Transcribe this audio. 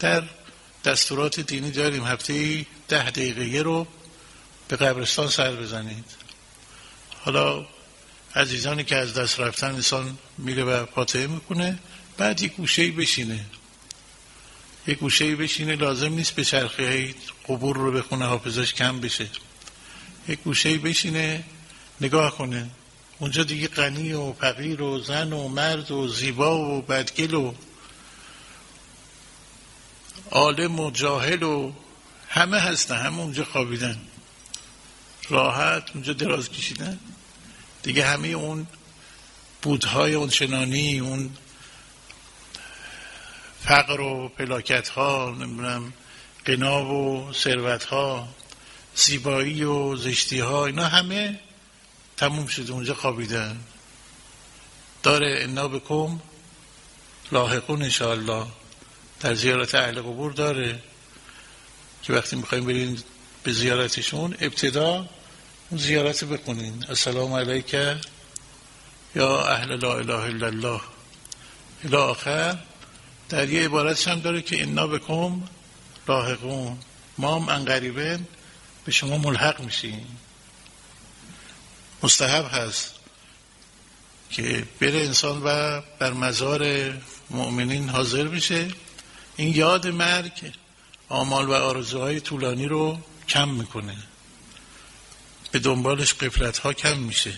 در دستورات دینی داریم. هفته ده دقیقه رو به قبرستان سر بزنید. حالا عزیزانی که از دست رفتن انسان میره و پاتعه می‌کنه بعد یک گوشه بشینه. یک گوشه بشینه لازم نیست به چرخه قبور رو بخونه حافظش کم بشه. یک گوشه بشینه نگاه کنه. اونجا دیگه غنی و فقیر و زن و مرد و زیبا و بدگل و عالم و جاهل و همه هستن همه اونجا خوابیدن. راحت اونجا دراز کشیدن. دیگه همه اون بودهای اون شنانی اون فقر و پلاکت ها نمی‌دونم قنا و ثروت ها زیبایی و زشتی ها اینا همه تموم شده اونجا خوابیدن. داره انا بکم لاحقون انشاءالله. در زیارت اهل قبور داره که وقتی می‌خوایم برین به زیارتشون ابتدا اون زیارت بکنین. السلام علیکه یا اهل لا اله الا الله. الى آخر در یه عبارتش هم داره که انا بکم لاحقون. ما هم انقریبه به شما ملحق میشیم. مستحب هست که بره انسان و بر مزار مؤمنین حاضر بشه. این یاد مرگ آمال و آرزوهای طولانی رو کم می‌کنه. به دنبالش قفلت ها کم میشه.